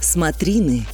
Смотрины.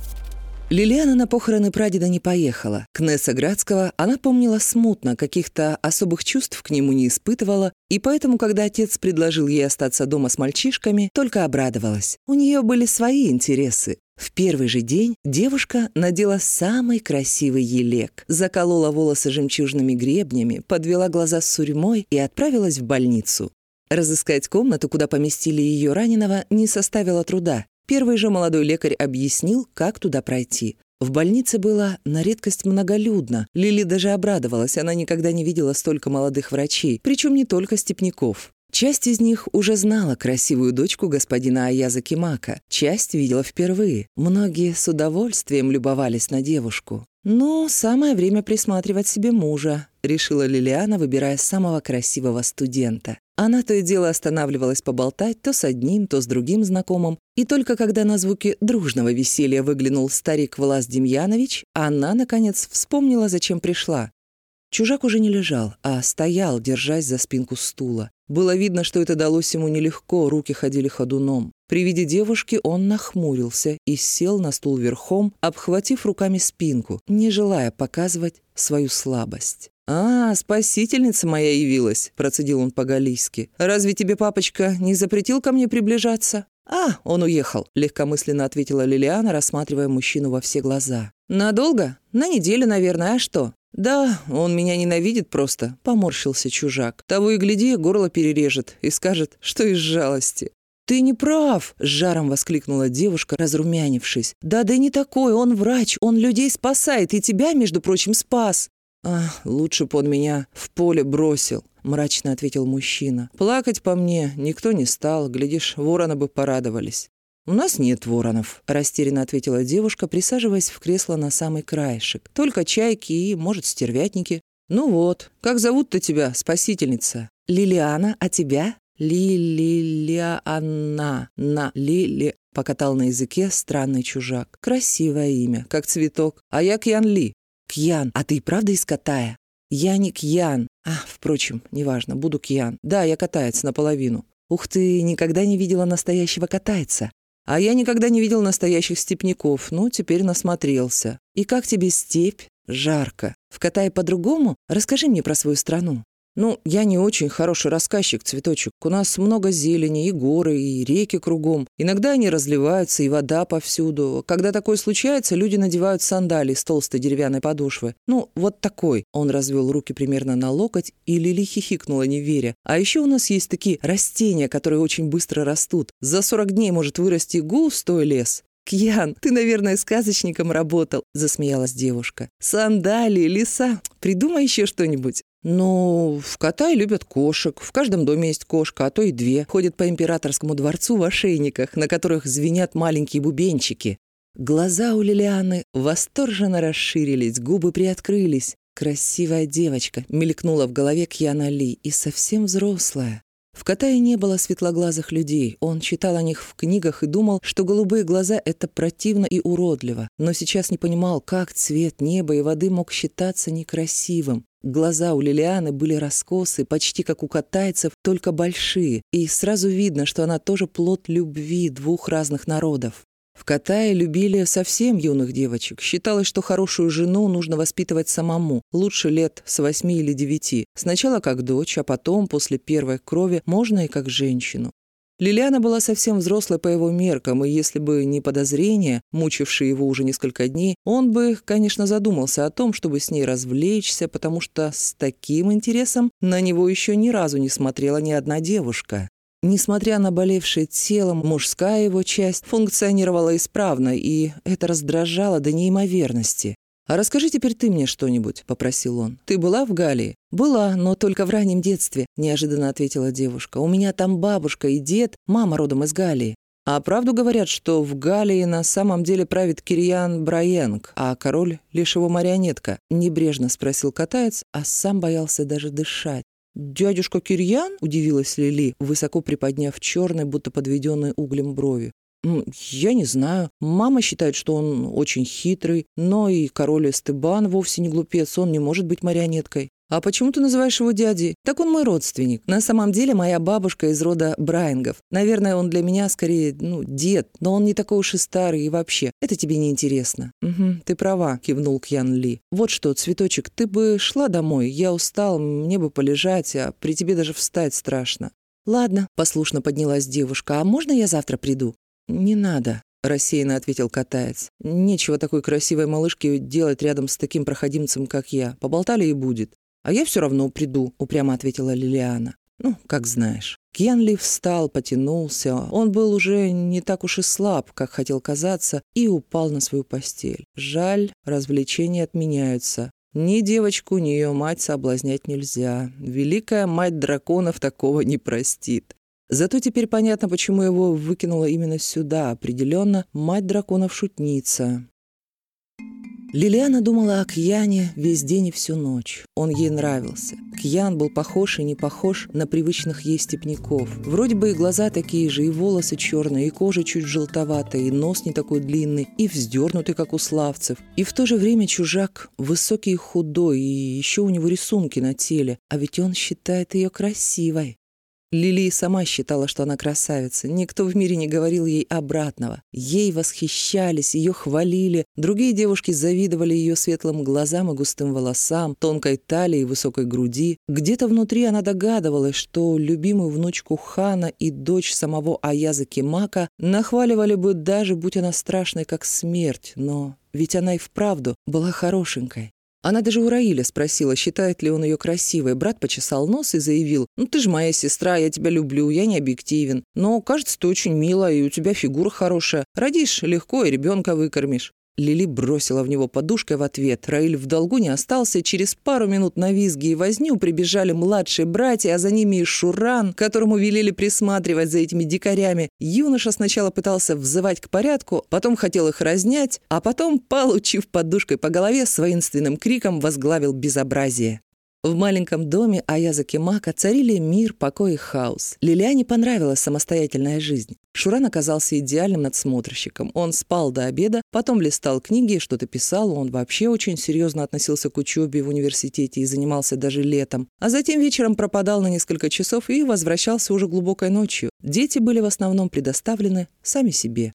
Лилиана на похороны прадеда не поехала. Кнесса Градского она помнила смутно, каких-то особых чувств к нему не испытывала, и поэтому, когда отец предложил ей остаться дома с мальчишками, только обрадовалась. У нее были свои интересы. В первый же день девушка надела самый красивый елек, заколола волосы жемчужными гребнями, подвела глаза с сурьмой и отправилась в больницу. Разыскать комнату, куда поместили ее раненого, не составило труда. Первый же молодой лекарь объяснил, как туда пройти. В больнице было на редкость многолюдно. Лили даже обрадовалась, она никогда не видела столько молодых врачей, причем не только степняков. Часть из них уже знала красивую дочку господина Аяза Кимака, часть видела впервые. Многие с удовольствием любовались на девушку. «Ну, самое время присматривать себе мужа», — решила Лилиана, выбирая самого красивого студента. Она то и дело останавливалась поболтать то с одним, то с другим знакомым, и только когда на звуки дружного веселья выглянул старик Влас Демьянович, она, наконец, вспомнила, зачем пришла. Чужак уже не лежал, а стоял, держась за спинку стула. Было видно, что это далось ему нелегко, руки ходили ходуном. При виде девушки он нахмурился и сел на стул верхом, обхватив руками спинку, не желая показывать свою слабость. «А, спасительница моя явилась», — процедил он по-галийски. «Разве тебе папочка не запретил ко мне приближаться?» «А, он уехал», — легкомысленно ответила Лилиана, рассматривая мужчину во все глаза. «Надолго? На неделю, наверное, а что?» «Да, он меня ненавидит просто», — поморщился чужак. «Того и гляди, горло перережет и скажет, что из жалости». «Ты не прав!» — с жаром воскликнула девушка, разрумянившись. «Да, да не такой, он врач, он людей спасает, и тебя, между прочим, спас!» «А, лучше бы он меня в поле бросил», — мрачно ответил мужчина. «Плакать по мне никто не стал, глядишь, вороны бы порадовались». «У нас нет воронов», — растерянно ответила девушка, присаживаясь в кресло на самый краешек. «Только чайки и, может, стервятники». «Ну вот, как зовут-то тебя, спасительница?» «Лилиана, а тебя?» «Лилиана, на, Лили...» — покатал на языке странный чужак. «Красивое имя, как цветок. А я Кьян Ли». «Кьян, а ты и правда из Катая?» «Я не Кьян. А, впрочем, неважно, буду Кьян. Да, я катаец наполовину». «Ух ты, никогда не видела настоящего катайца. А я никогда не видел настоящих степняков, ну, теперь насмотрелся. И как тебе степь? Жарко. В Катае по-другому? Расскажи мне про свою страну. Ну, я не очень хороший рассказчик, цветочек. У нас много зелени, и горы, и реки кругом. Иногда они разливаются, и вода повсюду. Когда такое случается, люди надевают сандалии с толстой деревянной подошвы. Ну, вот такой. Он развел руки примерно на локоть, и Лили хихикнула, не веря. А еще у нас есть такие растения, которые очень быстро растут. За 40 дней может вырасти густой лес. «Кьян, ты, наверное, сказочником работал», — засмеялась девушка. «Сандалии, леса. Придумай еще что-нибудь». «Ну, в Катае любят кошек. В каждом доме есть кошка, а то и две. Ходят по императорскому дворцу в ошейниках, на которых звенят маленькие бубенчики. Глаза у Лилианы восторженно расширились, губы приоткрылись. Красивая девочка мелькнула в голове Кьяна Ли и совсем взрослая. В Катае не было светлоглазых людей. Он читал о них в книгах и думал, что голубые глаза — это противно и уродливо. Но сейчас не понимал, как цвет неба и воды мог считаться некрасивым. Глаза у Лилианы были раскосы, почти как у катайцев, только большие. И сразу видно, что она тоже плод любви двух разных народов. В Катае любили совсем юных девочек. Считалось, что хорошую жену нужно воспитывать самому, лучше лет с восьми или девяти. Сначала как дочь, а потом, после первой крови, можно и как женщину. Лилиана была совсем взрослой по его меркам, и если бы не подозрения, мучившие его уже несколько дней, он бы, конечно, задумался о том, чтобы с ней развлечься, потому что с таким интересом на него еще ни разу не смотрела ни одна девушка. Несмотря на болевшее тело, мужская его часть функционировала исправно, и это раздражало до неимоверности. «А расскажи теперь ты мне что-нибудь», — попросил он. «Ты была в Галии?» «Была, но только в раннем детстве», — неожиданно ответила девушка. «У меня там бабушка и дед, мама родом из Галии. А правду говорят, что в Галии на самом деле правит Кирьян Браенг, а король — лишь его марионетка?» — небрежно спросил катаец, а сам боялся даже дышать. «Дядюшка Кирьян?» — удивилась Лили, высоко приподняв черный, будто подведенный углем брови. «Я не знаю. Мама считает, что он очень хитрый, но и король Эстебан вовсе не глупец, он не может быть марионеткой». «А почему ты называешь его дядей? Так он мой родственник. На самом деле моя бабушка из рода Брайангов. Наверное, он для меня скорее, ну, дед, но он не такой уж и старый и вообще. Это тебе не интересно». «Угу, ты права», — кивнул Кьян Ли. «Вот что, цветочек, ты бы шла домой. Я устал, мне бы полежать, а при тебе даже встать страшно». «Ладно», — послушно поднялась девушка, «а можно я завтра приду?» «Не надо», — рассеянно ответил катаец. «Нечего такой красивой малышке делать рядом с таким проходимцем, как я. Поболтали и будет». «А я все равно приду», — упрямо ответила Лилиана. «Ну, как знаешь». Кьянли встал, потянулся. Он был уже не так уж и слаб, как хотел казаться, и упал на свою постель. Жаль, развлечения отменяются. Ни девочку, ни ее мать соблазнять нельзя. Великая мать драконов такого не простит. Зато теперь понятно, почему его выкинуло именно сюда. Определенно, мать драконов шутница. Лилиана думала о Кьяне весь день и всю ночь. Он ей нравился. Кьян был похож и не похож на привычных ей степняков. Вроде бы и глаза такие же, и волосы черные, и кожа чуть желтоватая, и нос не такой длинный, и вздернутый, как у славцев. И в то же время чужак высокий и худой, и еще у него рисунки на теле. А ведь он считает ее красивой. Лили сама считала, что она красавица. Никто в мире не говорил ей обратного. Ей восхищались, ее хвалили. Другие девушки завидовали ее светлым глазам и густым волосам, тонкой талии и высокой груди. Где-то внутри она догадывалась, что любимую внучку хана и дочь самого Аяза Кимака нахваливали бы даже, будь она страшной, как смерть. Но ведь она и вправду была хорошенькой. Она даже у Раиля спросила, считает ли он ее красивой. Брат почесал нос и заявил, «Ну ты же моя сестра, я тебя люблю, я не объективен. Но, кажется, ты очень милая, и у тебя фигура хорошая. Родишь легко и ребенка выкормишь». Лили бросила в него подушкой в ответ. Раиль в долгу не остался. Через пару минут на визги и возню прибежали младшие братья, а за ними и Шуран, которому велели присматривать за этими дикарями. Юноша сначала пытался взывать к порядку, потом хотел их разнять, а потом, получив подушкой по голове, с воинственным криком возглавил безобразие. В маленьком доме Аяза Кемака царили мир, покой и хаос. Лилиане понравилась самостоятельная жизнь. Шуран оказался идеальным надсмотрщиком. Он спал до обеда, потом листал книги, что-то писал. Он вообще очень серьезно относился к учебе в университете и занимался даже летом. А затем вечером пропадал на несколько часов и возвращался уже глубокой ночью. Дети были в основном предоставлены сами себе.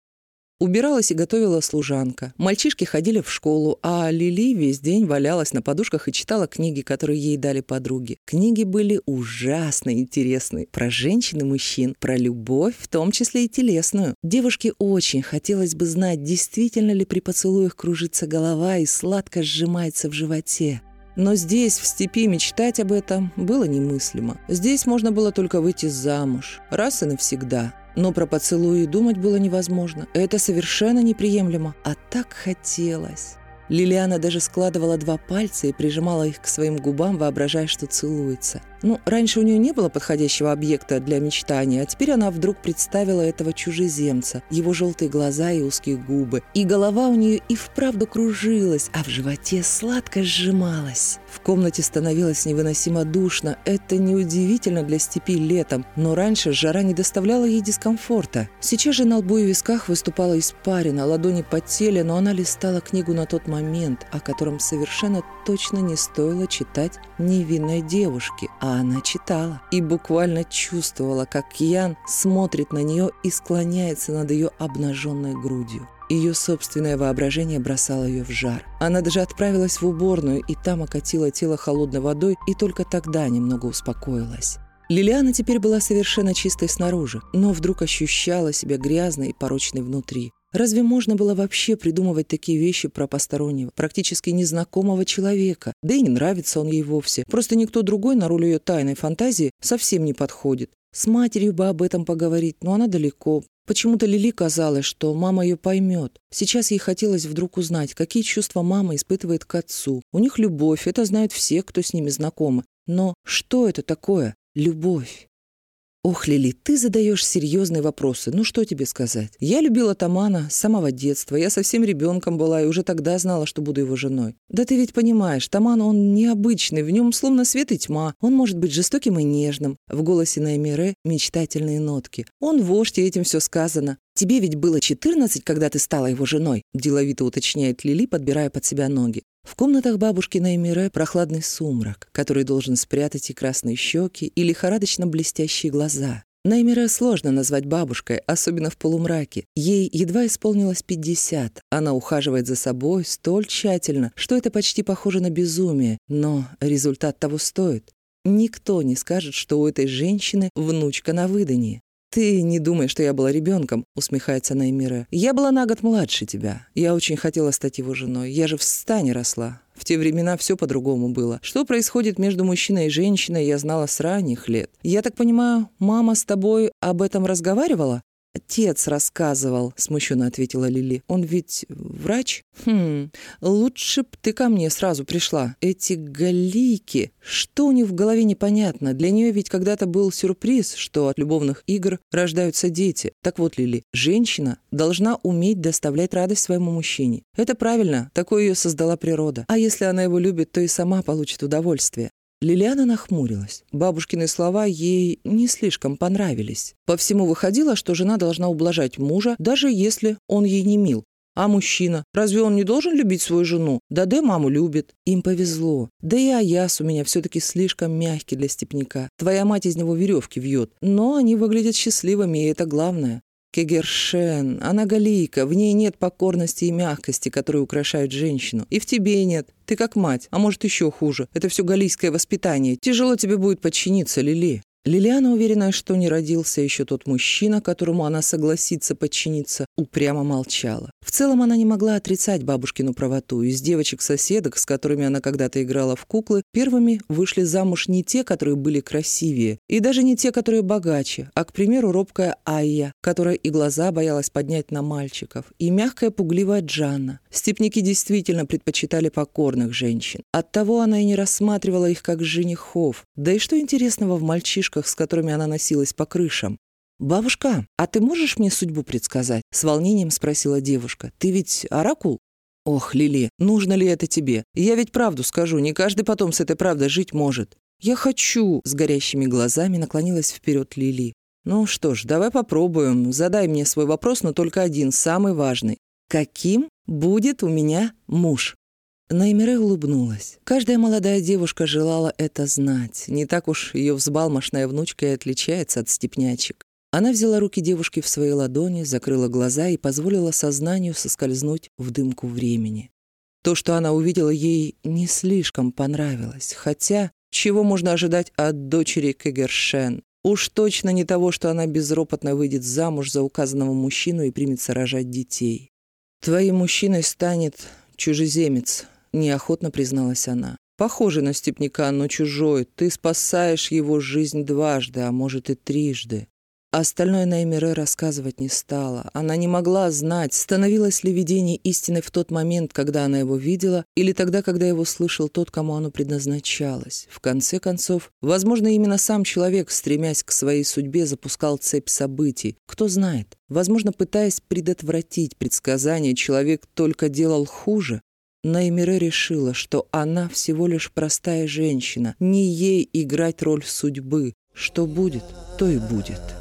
Убиралась и готовила служанка. Мальчишки ходили в школу, а Лили весь день валялась на подушках и читала книги, которые ей дали подруги. Книги были ужасно интересны. Про женщин и мужчин, про любовь, в том числе и телесную. Девушке очень хотелось бы знать, действительно ли при поцелуях кружится голова и сладко сжимается в животе. Но здесь, в степи, мечтать об этом было немыслимо. Здесь можно было только выйти замуж, раз и навсегда. Но про поцелуи думать было невозможно. Это совершенно неприемлемо. А так хотелось. Лилиана даже складывала два пальца и прижимала их к своим губам, воображая, что целуется. Ну, раньше у нее не было подходящего объекта для мечтания, а теперь она вдруг представила этого чужеземца, его желтые глаза и узкие губы. И голова у нее и вправду кружилась, а в животе сладко сжималась. В комнате становилось невыносимо душно. Это неудивительно для степи летом, но раньше жара не доставляла ей дискомфорта. Сейчас же на лбу и висках выступала испарина, ладони потели, но она листала книгу на тот момент, о котором совершенно точно не стоило читать невинной девушке, а она читала и буквально чувствовала, как Ян смотрит на нее и склоняется над ее обнаженной грудью. Ее собственное воображение бросало ее в жар. Она даже отправилась в уборную и там окатила тело холодной водой и только тогда немного успокоилась. Лилиана теперь была совершенно чистой снаружи, но вдруг ощущала себя грязной и порочной внутри. Разве можно было вообще придумывать такие вещи про постороннего, практически незнакомого человека? Да и не нравится он ей вовсе. Просто никто другой на роль ее тайной фантазии совсем не подходит. С матерью бы об этом поговорить, но она далеко. Почему-то Лили казалось, что мама ее поймет. Сейчас ей хотелось вдруг узнать, какие чувства мама испытывает к отцу. У них любовь, это знают все, кто с ними знакомы. Но что это такое? Любовь. «Ох, Лили, ты задаешь серьезные вопросы. Ну, что тебе сказать? Я любила Тамана с самого детства. Я совсем ребенком была и уже тогда знала, что буду его женой. Да ты ведь понимаешь, Таман, он необычный, в нем словно свет и тьма. Он может быть жестоким и нежным». В голосе Наймире мечтательные нотки. «Он вождь, и этим все сказано. «Тебе ведь было 14, когда ты стала его женой», – деловито уточняет Лили, подбирая под себя ноги. В комнатах бабушки Наймире прохладный сумрак, который должен спрятать и красные щеки, и лихорадочно блестящие глаза. Наймире сложно назвать бабушкой, особенно в полумраке. Ей едва исполнилось 50. Она ухаживает за собой столь тщательно, что это почти похоже на безумие, но результат того стоит. Никто не скажет, что у этой женщины внучка на выданье. «Ты не думай, что я была ребенком», — усмехается Наймира. «Я была на год младше тебя. Я очень хотела стать его женой. Я же в стане росла. В те времена все по-другому было. Что происходит между мужчиной и женщиной, я знала с ранних лет. Я так понимаю, мама с тобой об этом разговаривала? «Отец рассказывал», — смущенно ответила Лили. «Он ведь врач?» «Хм, лучше б ты ко мне сразу пришла. Эти галики, что у них в голове непонятно. Для нее ведь когда-то был сюрприз, что от любовных игр рождаются дети. Так вот, Лили, женщина должна уметь доставлять радость своему мужчине. Это правильно, такое ее создала природа. А если она его любит, то и сама получит удовольствие. Лилиана нахмурилась. Бабушкины слова ей не слишком понравились. По всему выходило, что жена должна ублажать мужа, даже если он ей не мил. А мужчина? Разве он не должен любить свою жену? Да да маму любит. Им повезло. Да и Аяс у меня все-таки слишком мягкий для степняка. Твоя мать из него веревки вьет. Но они выглядят счастливыми, и это главное. Кегершен, она галийка, в ней нет покорности и мягкости, которые украшают женщину. И в тебе нет. Ты как мать, а может еще хуже. Это все галийское воспитание. Тяжело тебе будет подчиниться, Лили. Лилиана, уверенная, что не родился еще тот мужчина, которому она согласится подчиниться, упрямо молчала. В целом она не могла отрицать бабушкину правоту. Из девочек-соседок, с которыми она когда-то играла в куклы, первыми вышли замуж не те, которые были красивее, и даже не те, которые богаче, а, к примеру, робкая Айя, которая и глаза боялась поднять на мальчиков, и мягкая пугливая Джанна. Степники действительно предпочитали покорных женщин. Оттого она и не рассматривала их как женихов. Да и что интересного в мальчишках, мальчишках, с которыми она носилась по крышам. «Бабушка, а ты можешь мне судьбу предсказать?» — с волнением спросила девушка. «Ты ведь оракул?» «Ох, Лили, нужно ли это тебе? Я ведь правду скажу, не каждый потом с этой правдой жить может». «Я хочу!» — с горящими глазами наклонилась вперед Лили. «Ну что ж, давай попробуем. Задай мне свой вопрос, но только один, самый важный. Каким будет у меня муж?» Наймире улыбнулась. Каждая молодая девушка желала это знать. Не так уж ее взбалмошная внучка и отличается от степнячек. Она взяла руки девушки в свои ладони, закрыла глаза и позволила сознанию соскользнуть в дымку времени. То, что она увидела, ей не слишком понравилось. Хотя, чего можно ожидать от дочери Кегершен? Уж точно не того, что она безропотно выйдет замуж за указанного мужчину и примется рожать детей. Твоим мужчиной станет чужеземец, — неохотно призналась она. «Похоже на степняка, но чужой. Ты спасаешь его жизнь дважды, а может и трижды». Остальное Наймире рассказывать не стала. Она не могла знать, становилось ли видение истиной в тот момент, когда она его видела, или тогда, когда его слышал тот, кому оно предназначалось. В конце концов, возможно, именно сам человек, стремясь к своей судьбе, запускал цепь событий. Кто знает. Возможно, пытаясь предотвратить предсказание, человек только делал хуже. Наймире решила, что она всего лишь простая женщина, не ей играть роль судьбы. Что будет, то и будет.